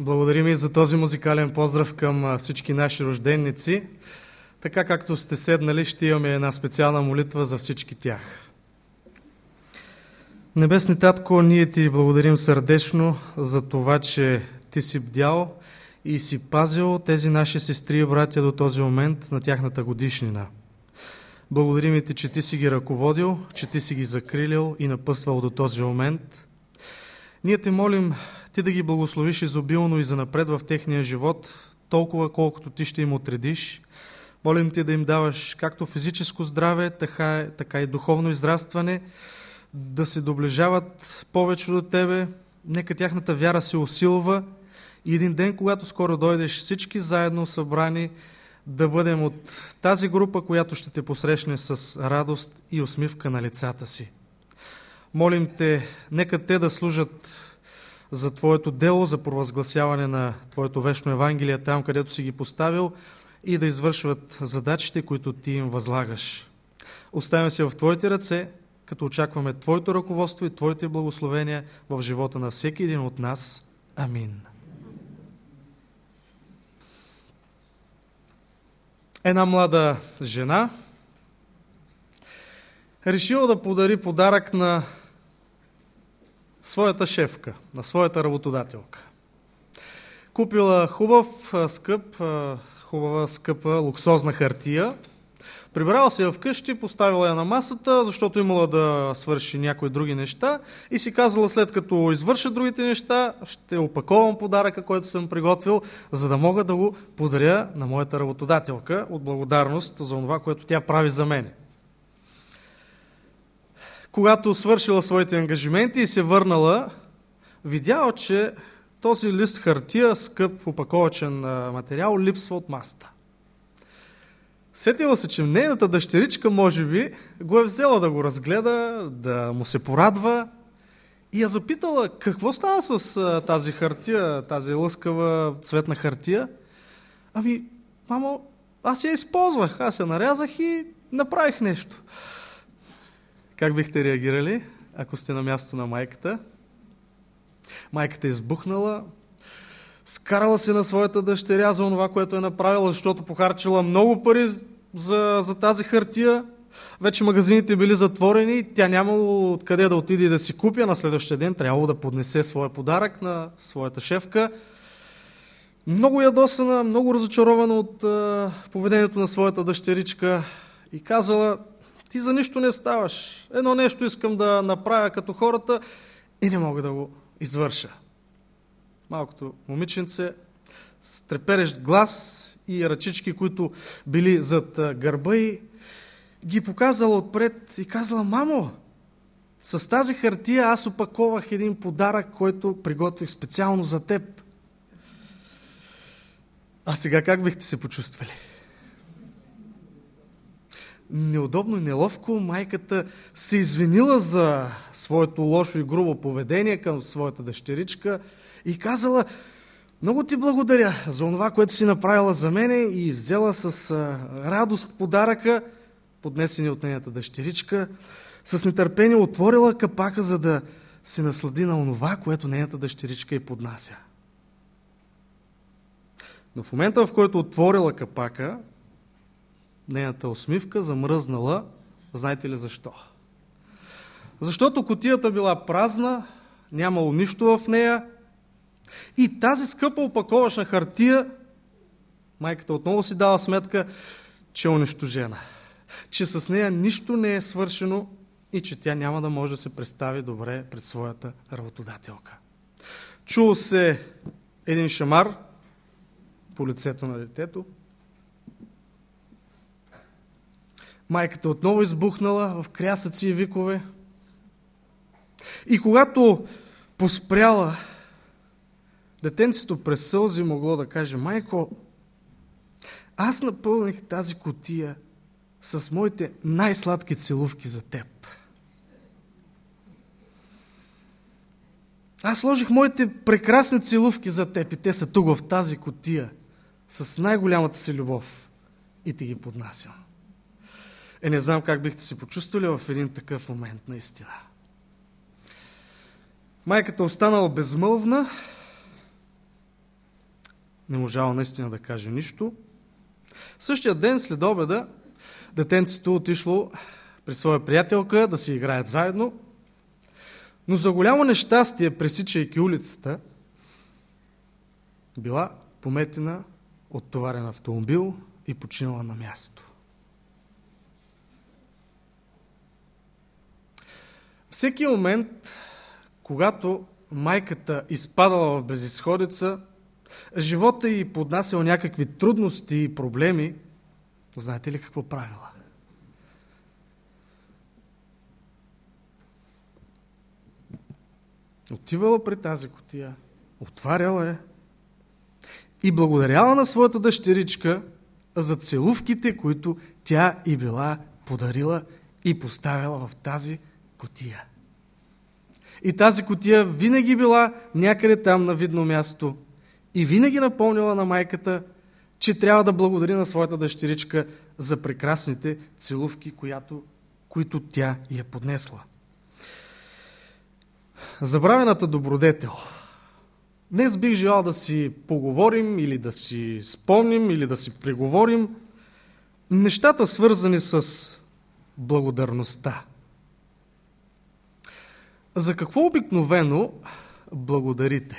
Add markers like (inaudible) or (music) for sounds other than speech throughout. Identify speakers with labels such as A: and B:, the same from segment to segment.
A: Благодарим и за този музикален поздрав към всички наши рожденници. Така както сте седнали, ще имаме една специална молитва за всички тях. Небесни Татко, ние ти благодарим сърдечно за това, че ти си бдял и си пазил тези наши сестри и братя до този момент на тяхната годишнина. Благодарим ти, че ти си ги ръководил, че ти си ги закрилил и напъствал до този момент. Ние те молим ти да ги благословиш изобилно и занапред в техния живот, толкова колкото ти ще им отредиш. Молим ти да им даваш както физическо здраве, така, така и духовно израстване, да се доближават повече до тебе, нека тяхната вяра се усилва и един ден, когато скоро дойдеш всички заедно събрани, да бъдем от тази група, която ще те посрещне с радост и усмивка на лицата си. Молим те, нека те да служат за Твоето дело, за провъзгласяване на Твоето вечно Евангелие там, където си ги поставил и да извършват задачите, които Ти им възлагаш. Оставяме се в Твоите ръце, като очакваме Твоето ръководство и Твоите благословения в живота на всеки един от нас. Амин. Една млада жена решила да подари подарък на своята шефка, на своята работодателка. Купила хубав, скъп, хубава, скъпа, луксозна хартия. Прибрала се я вкъщи, поставила я на масата, защото имала да свърши някои други неща и си казала след като извърша другите неща, ще опаковам подаръка, който съм приготвил, за да мога да го подаря на моята работодателка от благодарност за това, което тя прави за мене когато свършила своите ангажименти и се върнала, видяла, че този лист хартия, скъп опаковачен материал, липсва от маста. Сетила се, че нейната дъщеричка, може би, го е взела да го разгледа, да му се порадва и я запитала какво става с тази хартия, тази лъскава цветна хартия. Ами, мамо, аз я използвах, аз я нарязах и направих нещо. Как бихте реагирали, ако сте на място на майката? Майката е избухнала, скарала се на своята дъщеря за това, което е направила, защото похарчила много пари за, за тази хартия. Вече магазините били затворени, тя нямало откъде да отиде да си купя. На следващия ден трябвало да поднесе своя подарък на своята шефка. Много ядосана, много разочарована от а, поведението на своята дъщеричка и казала, ти за нищо не ставаш. Едно нещо искам да направя като хората и не мога да го извърша. Малкото момиченце с треперещ глас и ръчички, които били зад гърба и ги показала отпред и казала, мамо, с тази хартия аз опаковах един подарък, който приготвих специално за теб. А сега как бихте се почувствали? Неудобно и неловко, майката се извинила за своето лошо и грубо поведение към своята дъщеричка и казала, много ти благодаря за това, което си направила за мене и взела с радост подаръка, поднесени от нейната дъщеричка, с нетърпение отворила капака, за да се наслади на онова, което нейната дъщеричка й поднася. Но в момента, в който отворила капака, нейната усмивка замръзнала. Знаете ли защо? Защото котията била празна, нямало нищо в нея и тази скъпа опаковъчна хартия, майката отново си дава сметка, че е унищожена. Че с нея нищо не е свършено и че тя няма да може да се представи добре пред своята работодателка. Чул се един шамар по лицето на детето, Майката отново избухнала в крясъци и викове. И когато поспряла, детенцето през сълзи могло да каже, майко, аз напълних тази котия с моите най-сладки целувки за теб. Аз сложих моите прекрасни целувки за теб и те са тук в тази котия с най-голямата си любов и ти ги поднасям. Е, не знам как бихте се почувствали в един такъв момент, наистина. Майката останала безмълвна не можала наистина да каже нищо. Същия ден, след обеда, детенцето отишло при своя приятелка да си играят заедно, но за голямо нещастие, пресичайки улицата, била пометена от товарен автомобил и починала на място. Всеки момент, когато майката изпадала в безисходица, живота й поднасял някакви трудности и проблеми, знаете ли какво правила? Отивала при тази котия, отваряла я и благодаряла на своята дъщеричка за целувките, които тя и била подарила и поставила в тази котия. И тази котия винаги била някъде там на видно място и винаги напомнила на майката, че трябва да благодари на своята дъщеричка за прекрасните целувки, която, които тя я поднесла. Забравената добродетел. Днес бих желал да си поговорим или да си спомним или да си преговорим нещата свързани с благодарността. За какво обикновено благодарите?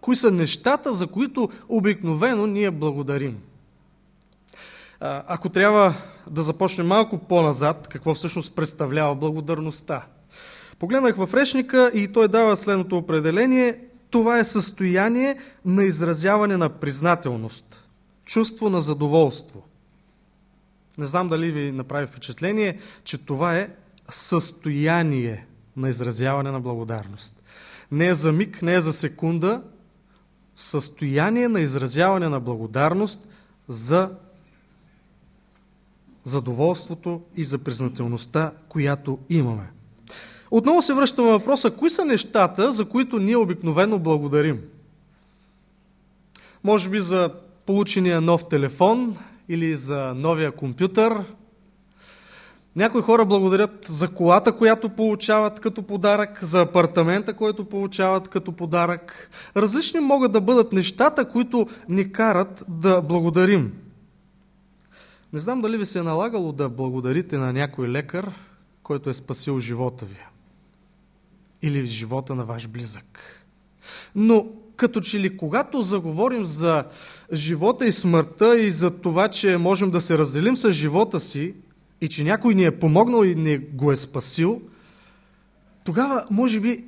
A: Кои са нещата, за които обикновено ние благодарим? Ако трябва да започнем малко по-назад, какво всъщност представлява благодарността? Погледнах в речника и той дава следното определение. Това е състояние на изразяване на признателност, чувство на задоволство. Не знам дали ви направи впечатление, че това е състояние на изразяване на благодарност. Не е за миг, не е за секунда, състояние на изразяване на благодарност за задоволството и за признателността, която имаме. Отново се връщам на въпроса, кои са нещата, за които ние обикновено благодарим? Може би за получения нов телефон или за новия компютър. Някои хора благодарят за колата, която получават като подарък, за апартамента, който получават като подарък. Различни могат да бъдат нещата, които ни карат да благодарим. Не знам дали ви се е налагало да благодарите на някой лекар, който е спасил живота ви или живота на ваш близък. Но като че ли когато заговорим за живота и смъртта и за това, че можем да се разделим с живота си и че някой ни е помогнал и ни го е спасил, тогава може би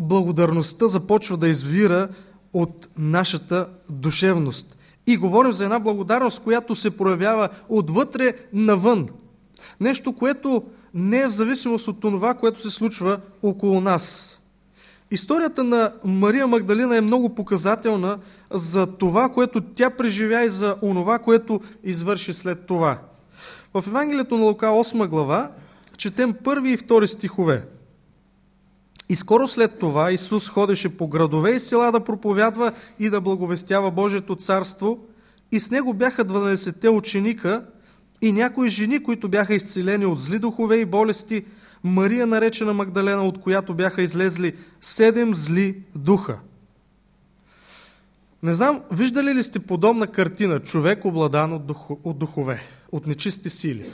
A: благодарността започва да извира от нашата душевност. И говорим за една благодарност, която се проявява отвътре навън. Нещо, което не е в зависимост от това, което се случва около нас. Историята на Мария Магдалина е много показателна за това, което тя преживя и за онова, което извърши след това. В Евангелието на Лука 8 глава четем първи и втори стихове. И скоро след това Исус ходеше по градове и села да проповядва и да благовестява Божието царство и с него бяха 12-те ученика и някои жени, които бяха изцелени от зли духове и болести, Мария наречена Магдалена, от която бяха излезли седем зли духа. Не знам, виждали ли сте подобна картина? Човек обладан от, дух, от духове, от нечисти сили.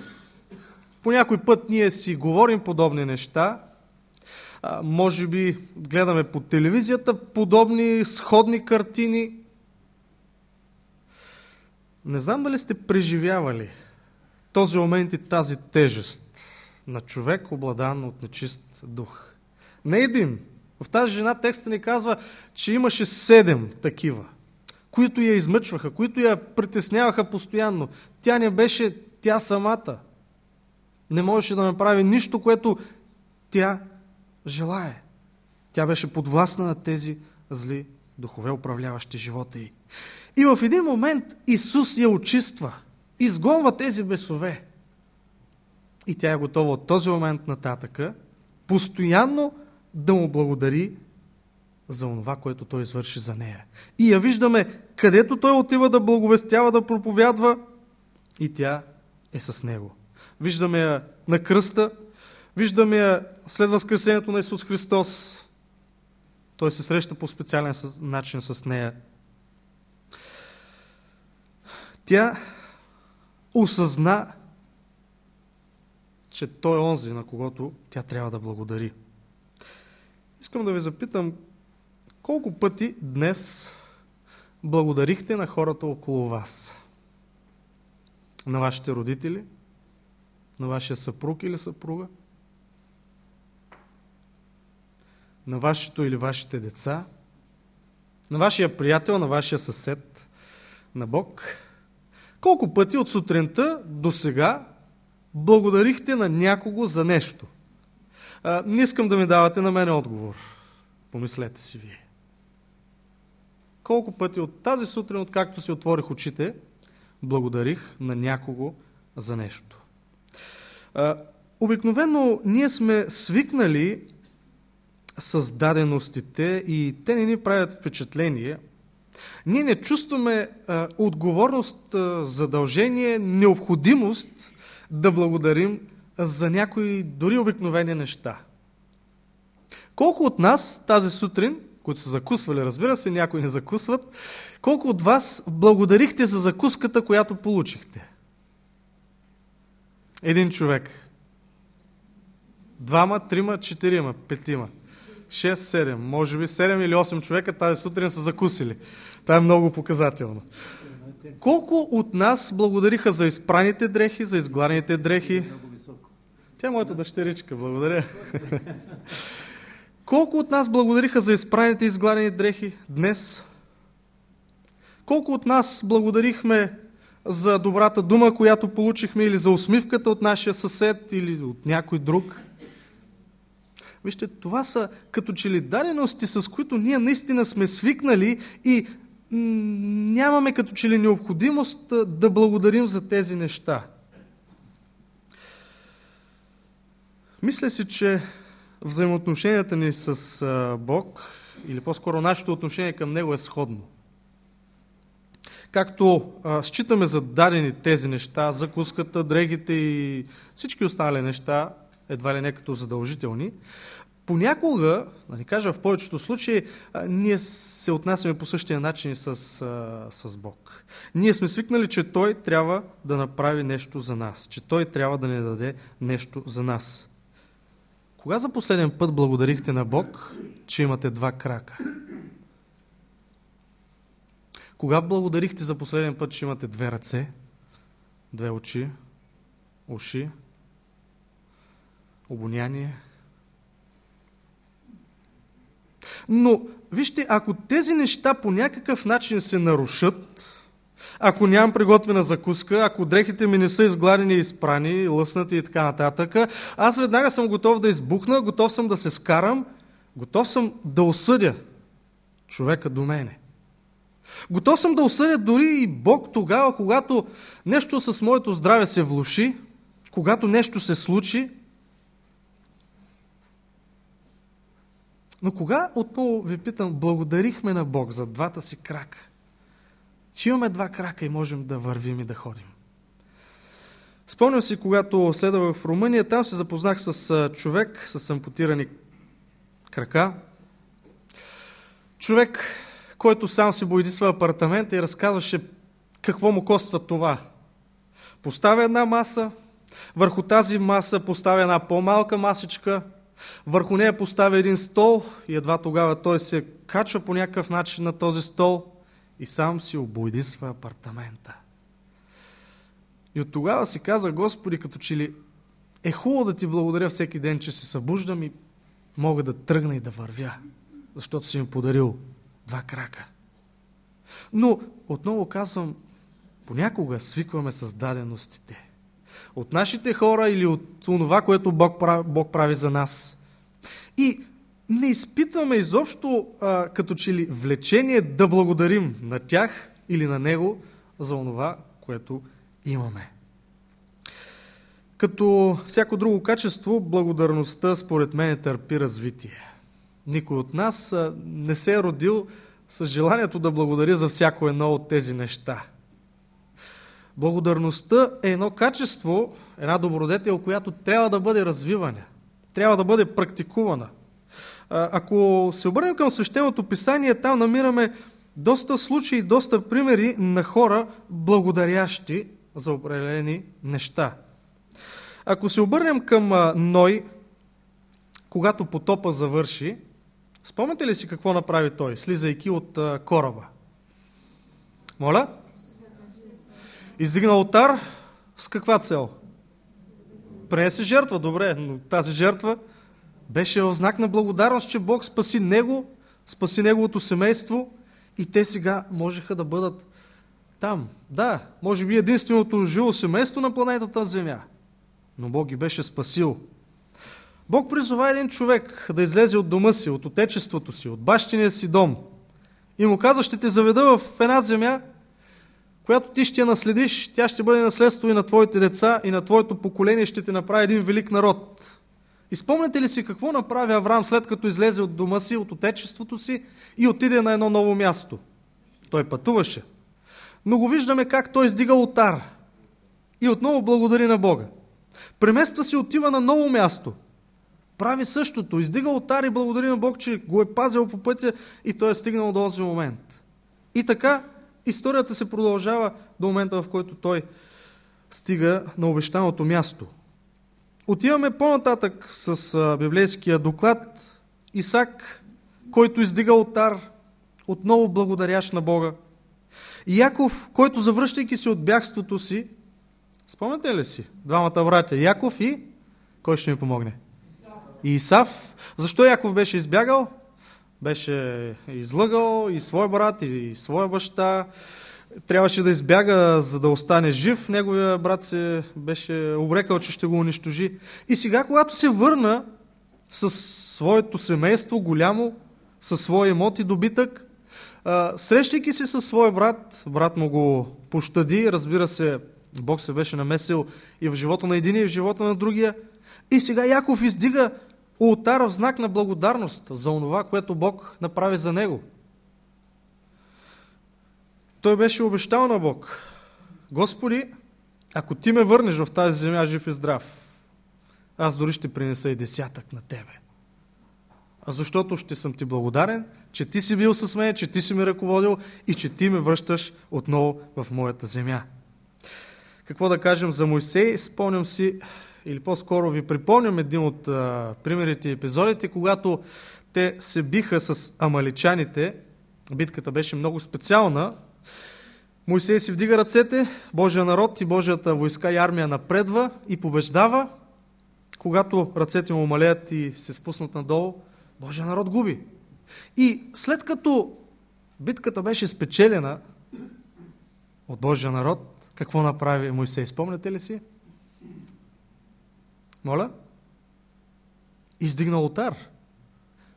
A: По някой път ние си говорим подобни неща, а, може би гледаме по телевизията подобни сходни картини. Не знам дали сте преживявали този момент и тази тежест на човек, обладан от нечист дух. Не един. В тази жена текста ни казва, че имаше седем такива, които я измъчваха, които я притесняваха постоянно. Тя не беше тя самата. Не можеше да направи нищо, което тя желае. Тя беше подвластна на тези зли духове, управляващи живота й. И в един момент Исус я очиства, изгонва тези бесове. И тя е готова от този момент нататъка постоянно да му благодари за това, което той извърши за нея. И я виждаме, където той отива да благовестява, да проповядва, и тя е с него. Виждаме я на кръста, виждаме я след възкресението на Исус Христос. Той се среща по специален начин с нея тя осъзна, че той е онзи, на когото тя трябва да благодари. Искам да ви запитам, колко пъти днес благодарихте на хората около вас? На вашите родители? На вашия съпруг или съпруга? На вашето или вашите деца? На вашия приятел, на вашия съсед? На Бог? Колко пъти от сутринта до сега благодарихте на някого за нещо? Не искам да ми давате на мен отговор. Помислете си вие. Колко пъти от тази сутрин, откакто си отворих очите, благодарих на някого за нещо. Обикновено ние сме свикнали с даденостите и те не ни правят впечатление. Ние не чувстваме отговорност, задължение, необходимост да благодарим за някои дори обикновени неща. Колко от нас тази сутрин, които са закусвали, разбира се, някои не закусват, колко от вас благодарихте за закуската, която получихте? Един човек. Двама, трима, четирима, петима. 6-7, може би 7 или 8 човека тази сутрин са закусили. Това е много показателно. Колко от нас благодариха за изпраните дрехи, за изгладените дрехи? Тя е моята дъщеричка, благодаря. Колко от нас благодариха за изпраните изгладени дрехи днес? Колко от нас благодарихме за добрата дума, която получихме, или за усмивката от нашия съсед, или от някой друг? Вижте, това са като че ли дадености, с които ние наистина сме свикнали и нямаме като че ли необходимост да благодарим за тези неща. Мисля си, че взаимоотношенията ни с Бог, или по-скоро нашето отношение към Него е сходно. Както а, считаме за дадени тези неща, закуската, дрегите и всички останали неща, едва ли не като задължителни, понякога, да ни кажа в повечето случаи, а, ние се отнасяме по същия начин с, а, с Бог. Ние сме свикнали, че Той трябва да направи нещо за нас, че Той трябва да ни даде нещо за нас. Кога за последен път благодарихте на Бог, че имате два крака? Кога благодарихте за последен път, че имате две ръце, две очи, уши, обоняние? Но, вижте, ако тези неща по някакъв начин се нарушат, ако нямам приготвена закуска, ако дрехите ми не са изгладени и изпрани, лъснати и така нататък, аз веднага съм готов да избухна, готов съм да се скарам, готов съм да осъдя човека до мене. Готов съм да осъдя дори и Бог тогава, когато нещо с моето здраве се влуши, когато нещо се случи. Но кога, отново ви питам, благодарихме на Бог за двата си крака? Че имаме два крака и можем да вървим и да ходим. Спомням си, когато следвах в Румъния, там се запознах с човек с ампутирани крака. Човек, който сам си боядисва апартамента и разказваше какво му коства това. Поставя една маса, върху тази маса поставя една по-малка масичка, върху нея поставя един стол и едва тогава той се качва по някакъв начин на този стол – и сам си обойдисва апартамента. И от тогава си каза, Господи, като че ли е хубаво да ти благодаря всеки ден, че се събуждам и мога да тръгна и да вървя, защото си ми подарил два крака. Но, отново казвам, понякога свикваме с даденостите. От нашите хора или от това, което Бог прави, Бог прави за нас. И не изпитваме изобщо а, като че ли влечение да благодарим на тях или на Него за онова, което имаме. Като всяко друго качество, благодарността според мен търпи развитие. Никой от нас не се е родил с желанието да благодари за всяко едно от тези неща. Благодарността е едно качество, една добродетел, която трябва да бъде развивана, трябва да бъде практикувана – ако се обърнем към свещеното писание, там намираме доста случаи, доста примери на хора, благодарящи за определени неща. Ако се обърнем към Ной, когато потопа завърши, спомняте ли си какво направи той, слизайки от кораба? Моля? Издигна алтар с каква цел? Пренесе жертва, добре, но тази жертва беше в знак на благодарност, че Бог спаси него, спаси неговото семейство и те сега можеха да бъдат там. Да, може би единственото живо семейство на планетата Земя. Но Бог ги беше спасил. Бог призова един човек да излезе от дома си, от отечеството си, от бащиния си дом. И му каза, ще те заведа в една земя, която ти ще я наследиш, тя ще бъде наследство и на твоите деца, и на твоето поколение ще те направи един велик народ. И спомняте ли си какво направи Авраам след като излезе от дома си, от отечеството си и отиде на едно ново място? Той пътуваше. Но го виждаме как той издига отар и отново благодари на Бога. Премества се отива на ново място. Прави същото. Издига отар и благодари на Бог, че го е пазил по пътя и той е стигнал до този момент. И така историята се продължава до момента, в който той стига на обещаното място. Отиваме по-нататък с библейския доклад. Исак, който издига отар, отново благодарящ на Бога. И Яков, който завръщайки се от бягството си, спомняте ли си? Двамата братя, Яков и... Кой ще ми помогне? И Исав. Защо Яков беше избягал? Беше излъгал и свой брат, и своя баща. Трябваше да избяга, за да остане жив. Неговия брат се беше обрекал, че ще го унищожи. И сега, когато се върна с своето семейство голямо, със своя имот и добитък, срещайки се със своя брат, брат му го пощади, разбира се, Бог се беше намесил и в живота на един и в живота на другия. И сега Яков издига ултара в знак на благодарност за онова, което Бог направи за него. Той беше обещал на Бог. Господи, ако ти ме върнеш в тази земя жив и здрав, аз дори ще принеса и десятък на тебе. А защото ще съм ти благодарен, че ти си бил с мен, че ти си ме ръководил и че ти ме връщаш отново в моята земя. Какво да кажем за Моисей? Спомням си или по-скоро ви припомням един от а, примерите и епизодите, когато те се биха с амаличаните. Битката беше много специална. Моисей си вдига ръцете, Божия народ и Божията войска и армия напредва и побеждава. Когато ръцете му малеят и се спуснат надолу, Божия народ губи. И след като битката беше спечелена от Божия народ, какво направи Моисей? Спомняте ли си? Моля? Издигна алтар.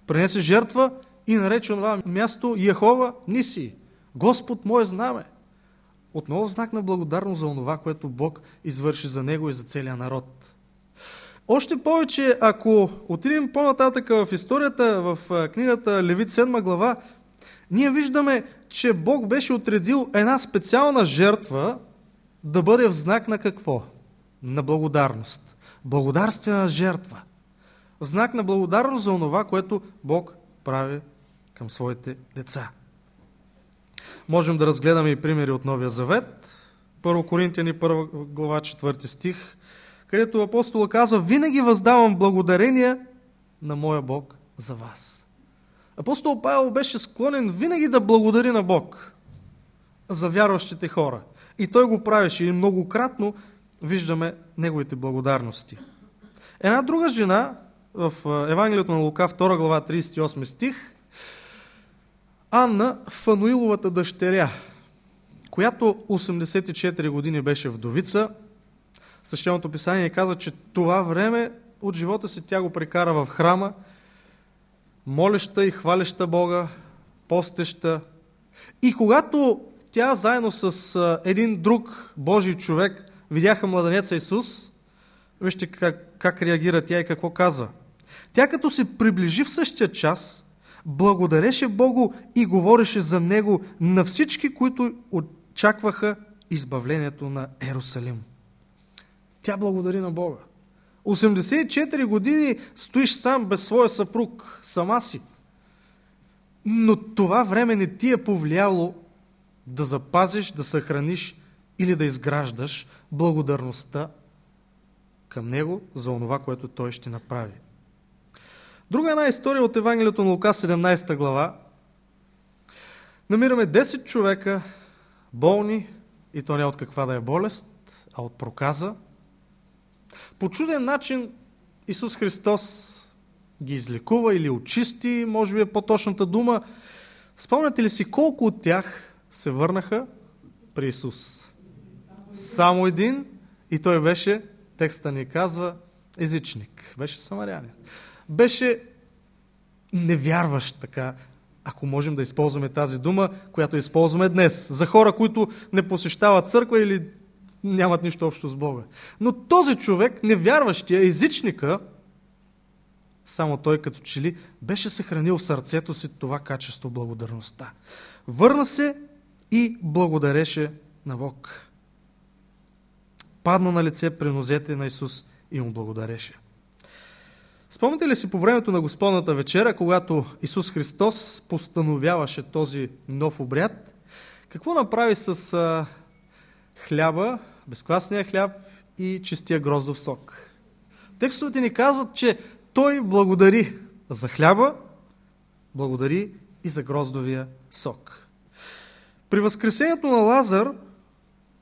A: Пренесе жертва и нарече това място Яхова Ниси. Господ мое знаме. Отново знак на благодарност за това, което Бог извърши за него и за целия народ. Още повече, ако отидем по-нататък в историята, в книгата Левит 7 глава, ние виждаме, че Бог беше отредил една специална жертва да бъде в знак на какво? На благодарност благодарствена жертва. Знак на благодарност за онова, което Бог прави към своите деца. Можем да разгледаме и примери от Новия Завет. Първо Коринтияни, първа глава, 4 стих, където апостола казва, винаги въздавам благодарение на моя Бог за вас. Апостол Павел беше склонен винаги да благодари на Бог за вярващите хора. И той го правеше и многократно виждаме неговите благодарности. Една друга жена в Евангелието на Лука, 2 глава, 38 стих, Анна, Фануиловата дъщеря, която 84 години беше вдовица, Същеното писание каза, че това време от живота си тя го прекара в храма, молеща и хвалеща Бога, постеща. И когато тя заедно с един друг Божий човек видяха младенеца Исус, вижте как, как реагира тя и какво каза. Тя като се приближи в същия час, благодареше Богу и говореше за Него на всички, които очакваха избавлението на Ерусалим. Тя благодари на Бога. 84 години стоиш сам без своя съпруг, сама си. но това време не ти е повлияло да запазиш, да съхраниш или да изграждаш благодарността към Него за онова, което Той ще направи. Друга една история от Евангелието на Лука, 17 глава. Намираме 10 човека, болни, и то не от каква да е болест, а от проказа. По чуден начин Исус Христос ги излекува или очисти, може би е по-точната дума. Спомняте ли си колко от тях се върнаха при Исус? Само един и той беше, текста ни казва, езичник. Беше самарянин. Беше невярващ така, ако можем да използваме тази дума, която използваме днес. За хора, които не посещават църква или нямат нищо общо с Бога. Но този човек, невярващия, езичника, само той като че ли беше съхранил в сърцето си това качество благодарността. Върна се и благодареше на Бог. Падна на лице при нозете на Исус и му благодареше. Спомните ли си по времето на Господната вечера, когато Исус Христос постановяваше този нов обряд, какво направи с хляба, безквасния хляб и чистия гроздов сок? Текстовете ни казват, че той благодари за хляба, благодари и за гроздовия сок. При възкресението на Лазар,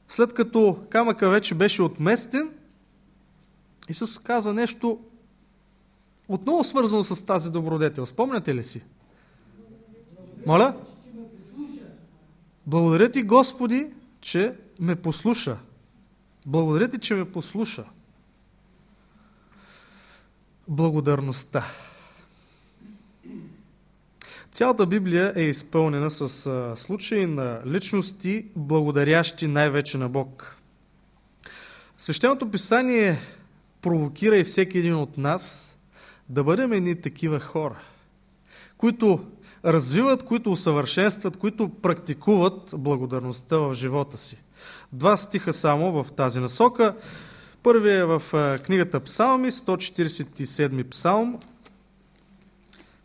A: след като камъка вече беше отместен, Исус каза нещо отново свързано с тази добродетел. Спомняте ли си? Моля? Благодаря ти, Господи, че ме послуша. Благодаря ти, че ме послуша. Благодарността. Цялата Библия е изпълнена с случаи на личности, благодарящи най-вече на Бог. Свещеното писание провокира и всеки един от нас да бъдем едни такива хора, които развиват, които усъвършенстват, които практикуват благодарността в живота си. Два стиха само в тази насока. Първият е в книгата Псалми, 147 псалм.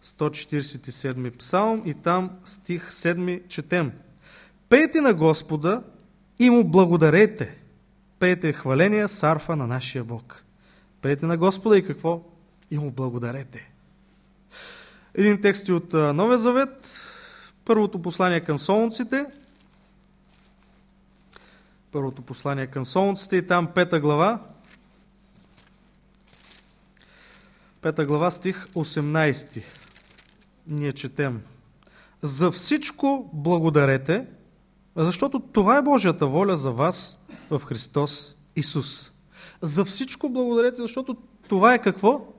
A: 147 псалм и там стих 7 четем. Пейте на Господа и му благодарете. Пейте хваления с арфа на нашия Бог. Пейте на Господа и какво? И му благодарете. Един текст от Новия Завет, първото послание към солнците, първото послание към солнците и там пета глава, пета глава стих 18. Ние четем. За всичко благодарете, защото това е Божията воля за вас в Христос Исус. За всичко благодарете, защото това е какво?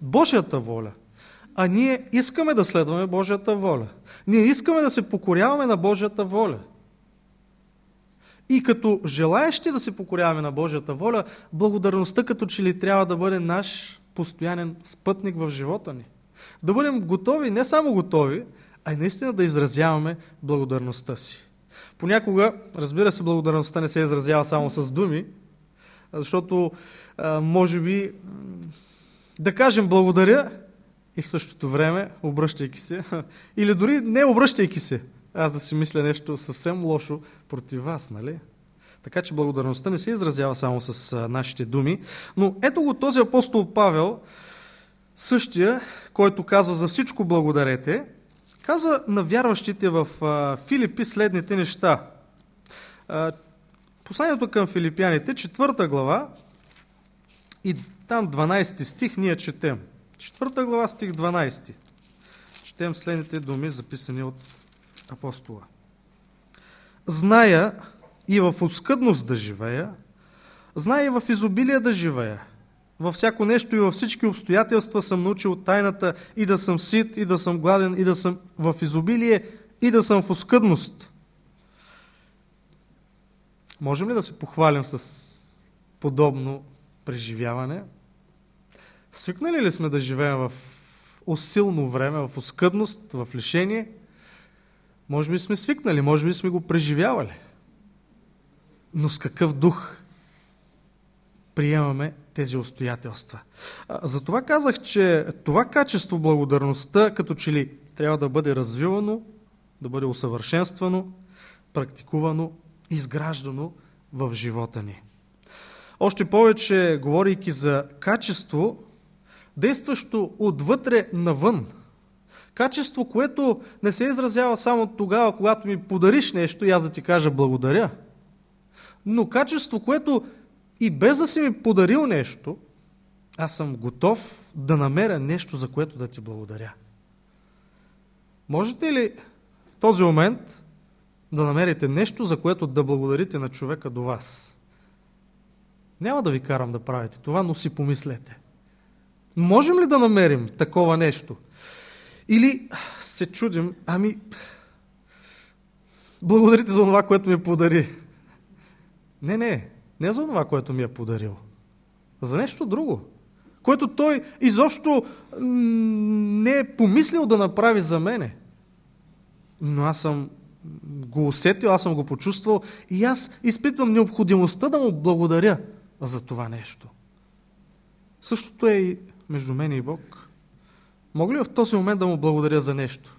A: Божията воля. А ние искаме да следваме Божията воля. Ние искаме да се покоряваме на Божията воля. И като желаещи да се покоряваме на Божията воля, благодарността като че ли трябва да бъде наш постоянен спътник в живота ни. Да бъдем готови, не само готови, а и наистина да изразяваме благодарността си. Понякога, разбира се, благодарността не се изразява само с думи, защото може би да кажем благодаря и в същото време, обръщайки се, (laughs) или дори не обръщайки се, аз да си мисля нещо съвсем лошо против вас, нали? Така че благодарността не се изразява само с нашите думи. Но ето го този апостол Павел, същия, който казва за всичко благодарете, казва на вярващите в Филипи следните неща. Посланието към филипяните, четвърта глава и там 12 стих ние четем. Четвърта глава стих 12. Четем следните думи, записани от апостола. Зная и в оскъдност да живея, зная и в изобилие да живея. Във всяко нещо и във всички обстоятелства съм научил тайната и да съм сит, и да съм гладен, и да съм в изобилие, и да съм в оскъдност. Можем ли да се похвалим с подобно преживяване? Свикнали ли сме да живеем в усилно време, в оскъдност, в лишение? Може би сме свикнали, може би сме го преживявали. Но с какъв дух приемаме тези обстоятелства? Затова казах, че това качество, благодарността, като че ли трябва да бъде развивано, да бъде усъвършенствано, практикувано, изграждано в живота ни. Още повече, говорейки за качество, действащо отвътре навън. Качество, което не се изразява само тогава, когато ми подариш нещо и аз да ти кажа благодаря. Но качество, което и без да си ми подарил нещо, аз съм готов да намеря нещо, за което да ти благодаря. Можете ли в този момент да намерите нещо, за което да благодарите на човека до вас? Няма да ви карам да правите това, но си помислете. Можем ли да намерим такова нещо? Или се чудим, ами, благодарите за това, което ми подари. Не, не, не за това, което ми е подарил. За нещо друго, което той изобщо не е помислил да направи за мене. Но аз съм го усетил, аз съм го почувствал и аз изпитвам необходимостта да му благодаря за това нещо. Същото е и между мен и Бог. Мога ли в този момент да му благодаря за нещо?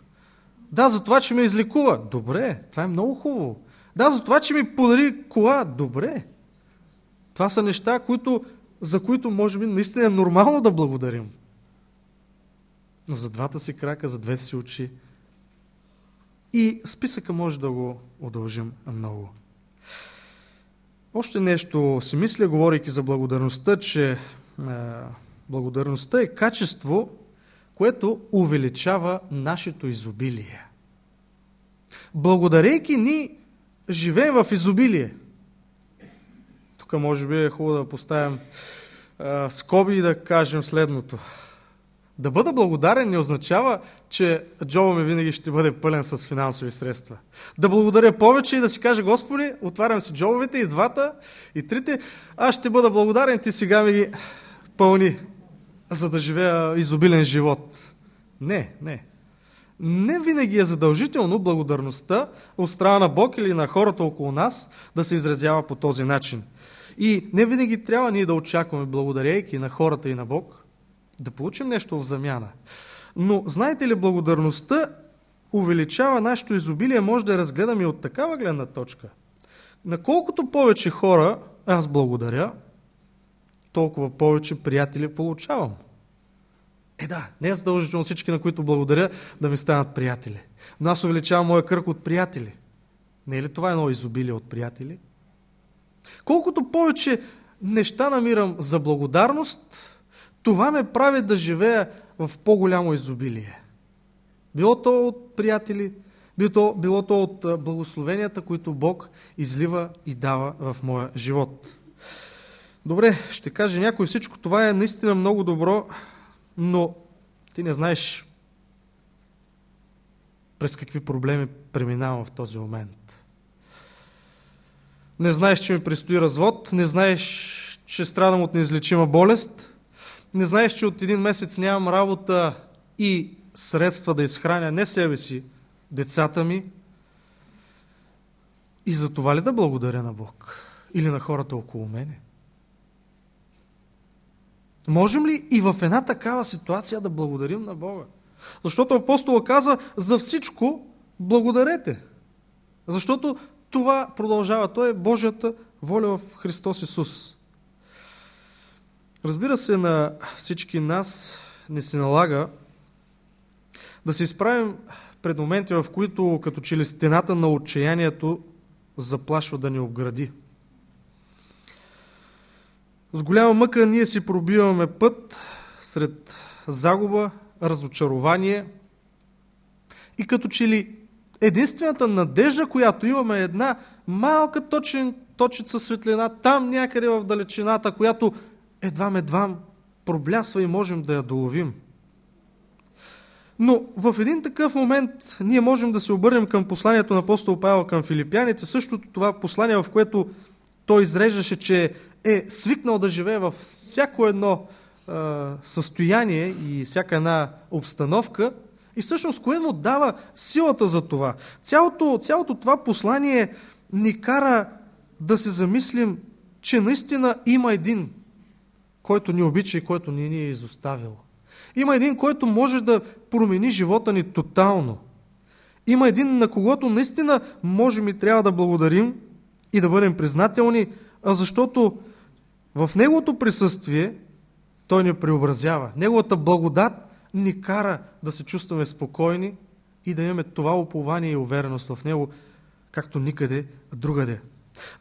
A: Да, за това, че ме излекува. Добре, това е много хубаво. Да, за това, че ми подари кола. Добре. Това са неща, които, за които може би наистина е нормално да благодарим. Но за двата си крака, за двете си очи. И списъка може да го удължим много. Още нещо си мисля, говорейки за благодарността, че благодарността е качество, което увеличава нашето изобилие. Благодарейки ни, живеем в изобилие. Тук може би е хубаво да поставим е, скоби и да кажем следното. Да бъда благодарен не означава, че джоба ми винаги ще бъде пълен с финансови средства. Да благодаря повече и да си кажа, Господи, отварям си джобовете и двата, и трите, аз ще бъда благодарен, ти сега ми ги пълни, за да живея изобилен живот. Не, не. Не винаги е задължително благодарността от страна на Бог или на хората около нас да се изразява по този начин. И не винаги трябва ние да очакваме, благодарейки на хората и на Бог, да получим нещо в замяна. Но знаете ли, благодарността увеличава нашето изобилие, може да разгледаме от такава гледна точка. На колкото повече хора аз благодаря, толкова повече приятели получавам. Е да, не е задължително всички, на които благодаря, да ми станат приятели. Но аз увеличавам моя кръг от приятели. Не е ли това едно изобилие от приятели? Колкото повече неща намирам за благодарност, това ме прави да живея в по-голямо изобилие. Било то от приятели, било то, било то от благословенията, които Бог излива и дава в моя живот. Добре, ще каже някой, всичко това е наистина много добро, но ти не знаеш през какви проблеми преминавам в този момент. Не знаеш, че ми предстои развод, не знаеш, че страдам от неизлечима болест, не знаеш, че от един месец нямам работа и средства да изхраня не себе си, децата ми. И за това ли да благодаря на Бог? Или на хората около мене? Можем ли и в една такава ситуация да благодарим на Бога? Защото апостола каза, за всичко благодарете. Защото това продължава. То е Божията воля в Христос Исус. Разбира се, на всички нас не се налага да се изправим пред моменти, в които като че ли стената на отчаянието заплашва да ни обгради. С голяма мъка ние си пробиваме път сред загуба, разочарование и като че ли единствената надежда, която имаме е една малка точен, точица светлина, там някъде в далечината, която едвам-едвам проблясва и можем да я доловим. Но в един такъв момент ние можем да се обърнем към посланието на апостол Павел към филипяните, същото това послание, в което той изреждаше, че е свикнал да живее във всяко едно е, състояние и всяка една обстановка, и всъщност кое му дава силата за това. Цялото, цялото това послание ни кара да се замислим, че наистина има един който ни обича и който ни, ни е изоставил. Има един, който може да промени живота ни тотално. Има един, на когото наистина можем и трябва да благодарим и да бъдем признателни, защото в Неговото присъствие Той ни преобразява. Неговата благодат ни кара да се чувстваме спокойни и да имаме това упование и увереност в Него, както никъде другаде.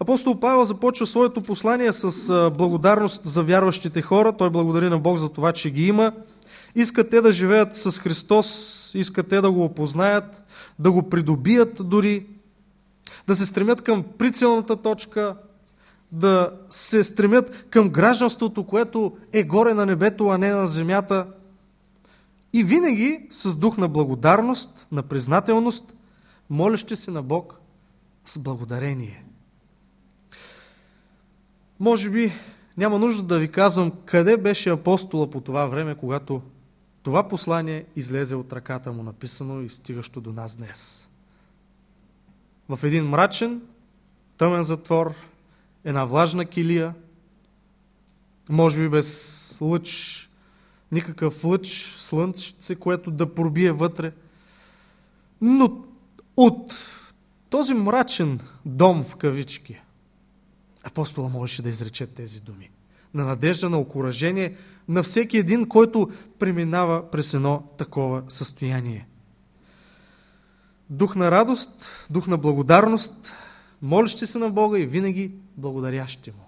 A: Апостол Павел започва своето послание с благодарност за вярващите хора. Той благодари на Бог за това, че ги има. Искат те да живеят с Христос, искат те да го опознаят, да го придобият дори, да се стремят към прицелната точка, да се стремят към гражданството, което е горе на небето, а не на земята. И винаги с дух на благодарност, на признателност, молещи се на Бог с благодарение. Може би няма нужда да ви казвам къде беше апостола по това време, когато това послание излезе от ръката му написано и стигащо до нас днес. В един мрачен, тъмен затвор, една влажна килия, може би без лъч, никакъв лъч, слънце, което да пробие вътре. Но от този мрачен дом в кавички, апостола можеше да изрече тези думи. На надежда, на окоръжение, на всеки един, който преминава през едно такова състояние. Дух на радост, дух на благодарност, молещи се на Бога и винаги благодарящи Му.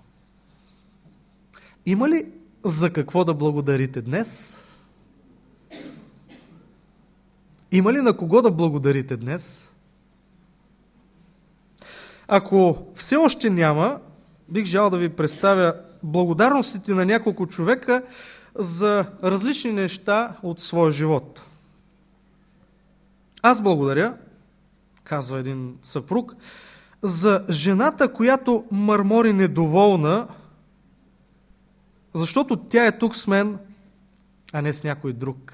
A: Има ли за какво да благодарите днес? Има ли на кого да благодарите днес? Ако все още няма, бих жал да ви представя благодарностите на няколко човека за различни неща от своя живот. Аз благодаря, казва един съпруг, за жената, която мърмори недоволна, защото тя е тук с мен, а не с някой друг.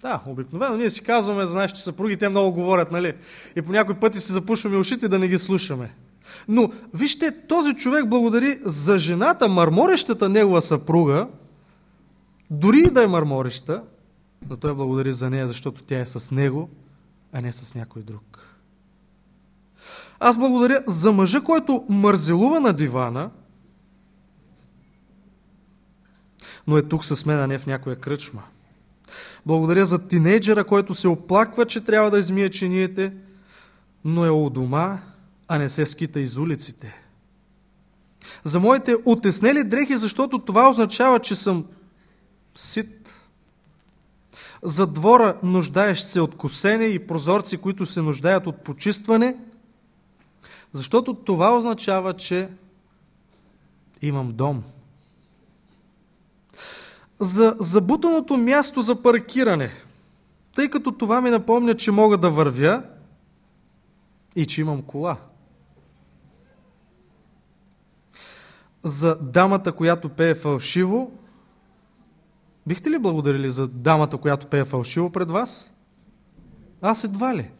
A: Да, обикновено ние си казваме за нашите съпруги, те много говорят, нали? И по някой пъти си запушваме ушите да не ги слушаме. Но вижте, този човек благодари за жената, мърморещата негова съпруга, дори и да е мърмореща, но той благодари за нея, защото тя е с него, а не с някой друг. Аз благодаря за мъжа, който мързелува на дивана, но е тук с мен, а не в някоя кръчма. Благодаря за тинейджера, който се оплаква, че трябва да измие чиниете, но е у дома, а не се скита из улиците. За моите отеснели дрехи, защото това означава, че съм сит. За двора нуждаещ се от косене и прозорци, които се нуждаят от почистване, защото това означава, че имам дом за забутаното място за паркиране, тъй като това ми напомня, че мога да вървя и че имам кола. За дамата, която пее фалшиво, бихте ли благодарили за дамата, която пее фалшиво пред вас? Аз едва ли.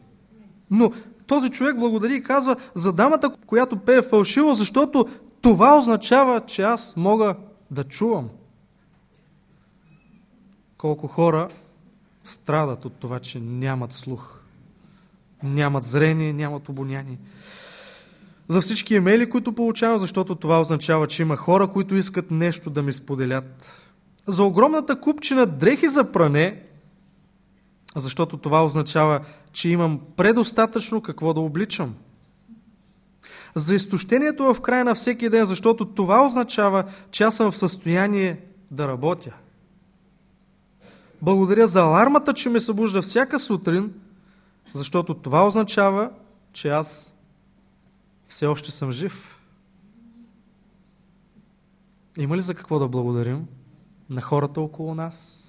A: Но този човек благодари и казва за дамата, която пее фалшиво, защото това означава, че аз мога да чувам. Колко хора страдат от това, че нямат слух, нямат зрение, нямат обоняние. За всички имейли, които получавам, защото това означава, че има хора, които искат нещо да ми споделят. За огромната купчина дрехи за пране, защото това означава, че имам предостатъчно какво да обличам. За изтощението в края на всеки ден, защото това означава, че аз съм в състояние да работя. Благодаря за алармата, че ме събужда всяка сутрин, защото това означава, че аз все още съм жив. Има ли за какво да благодарим на хората около нас?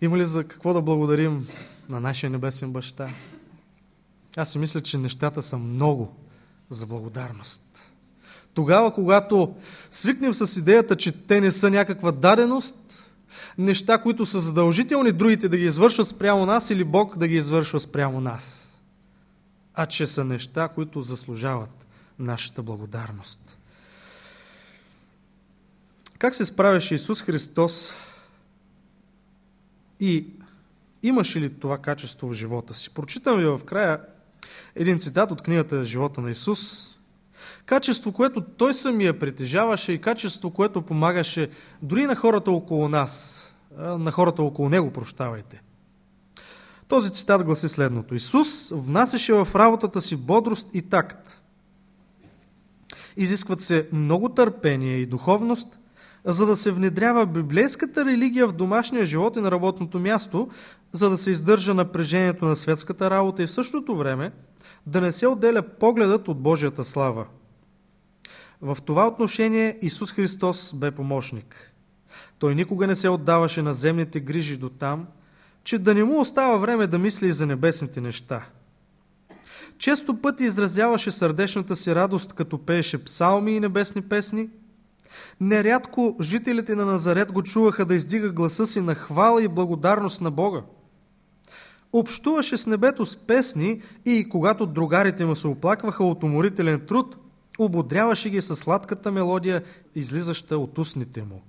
A: Има ли за какво да благодарим на нашия небесен баща? Аз си мисля, че нещата са много за благодарност. Тогава, когато свикнем с идеята, че те не са някаква даденост, неща, които са задължителни другите да ги извършват спрямо нас или Бог да ги извършва спрямо нас, а че са неща, които заслужават нашата благодарност. Как се справяше Исус Христос И имаш ли това качество в живота си? Прочитам ви в края един цитат от книгата Живота на Исус. Качество, което той самия притежаваше и качество, което помагаше дори на хората около нас, на хората около него, прощавайте. Този цитат гласи следното. Исус внасяше в работата си бодрост и такт. Изискват се много търпение и духовност, за да се внедрява библейската религия в домашния живот и на работното място, за да се издържа напрежението на светската работа и в същото време да не се отделя погледът от Божията слава. В това отношение Исус Христос бе помощник. Той никога не се отдаваше на земните грижи до там, че да не му остава време да мисли и за небесните неща. Често пъти изразяваше сърдечната си радост, като пееше псалми и небесни песни. Нерядко жителите на Назарет го чуваха да издига гласа си на хвала и благодарност на Бога. Общуваше с небето с песни и когато другарите му се оплакваха от уморителен труд, ободряваше ги със сладката мелодия, излизаща от устните му.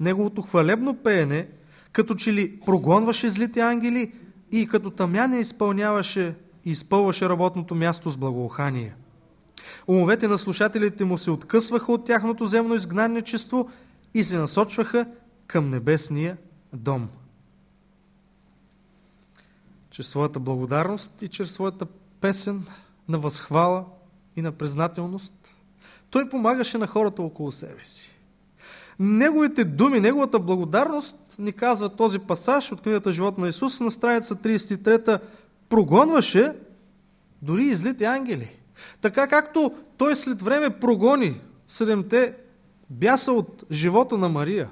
A: Неговото хвалебно пеене, като че ли прогонваше злите ангели и като тъмяне изпълняваше и изпълваше работното място с благоухание. Умовете на слушателите му се откъсваха от тяхното земно изгнанничество и се насочваха към небесния дом. Чрез своята благодарност и чрез своята песен на възхвала и на признателност, той помагаше на хората около себе си. Неговите думи, неговата благодарност, ни казва този пасаж от книгата Живот на Исус на страница 33 прогонваше дори и злите ангели. Така както той след време прогони седемте бяса от живота на Мария.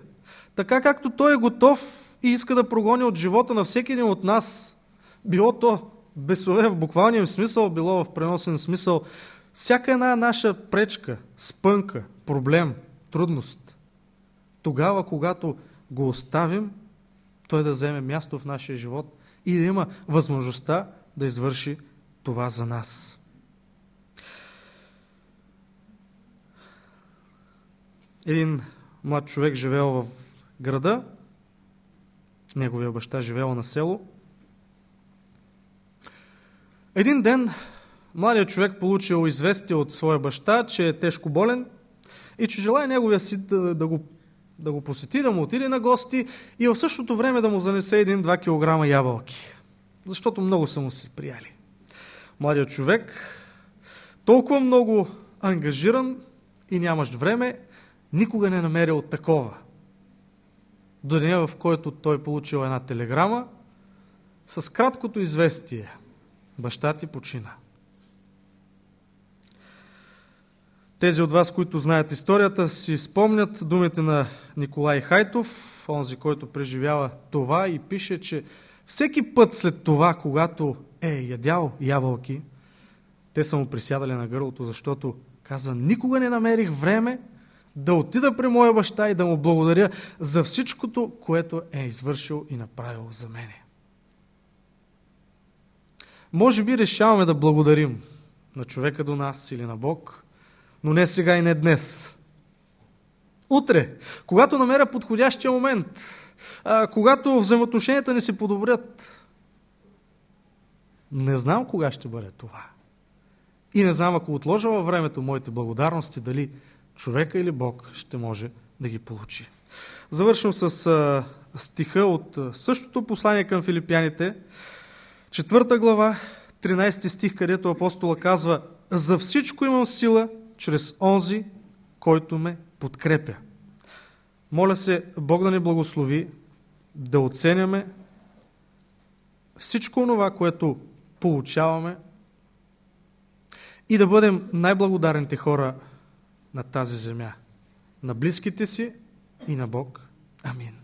A: Така както той е готов и иска да прогони от живота на всеки един от нас, било то бесове в буквалния смисъл, било в преносен смисъл, всяка една наша пречка, спънка, проблем, трудност, тогава, когато го оставим, той да вземе място в нашия живот и да има възможността да извърши това за нас. Един млад човек живеел в града, неговия баща живеел на село. Един ден младият човек получил известие от своя баща, че е тежко болен и че желая неговия си да, да, го, да го посети, да му отиде на гости и в същото време да му занесе един-два килограма ябълки. Защото много са му си прияли. Младият човек, толкова много ангажиран и нямащ време, никога не намерил такова. До деня, в който той получил една телеграма с краткото известие. Баща ти почина. Тези от вас, които знаят историята, си спомнят думите на Николай Хайтов, онзи, който преживява това и пише, че всеки път след това, когато е ядял ябълки, те са му присядали на гърлото, защото каза, никога не намерих време да отида при моя баща и да му благодаря за всичкото, което е извършил и направил за мене. Може би решаваме да благодарим на човека до нас или на Бог – но не сега и не днес. Утре, когато намеря подходящия момент, когато взаимоотношенията ни се подобрят, не знам кога ще бъде това. И не знам, ако отложа във времето моите благодарности, дали човека или Бог ще може да ги получи. Завършвам с а, стиха от същото послание към филипяните, четвърта глава, 13 стих, където апостола казва За всичко имам сила чрез онзи, който ме подкрепя. Моля се Бог да ни благослови да оценяме всичко това, което получаваме и да бъдем най-благодарните хора на тази земя, на близките си и на Бог. Амин.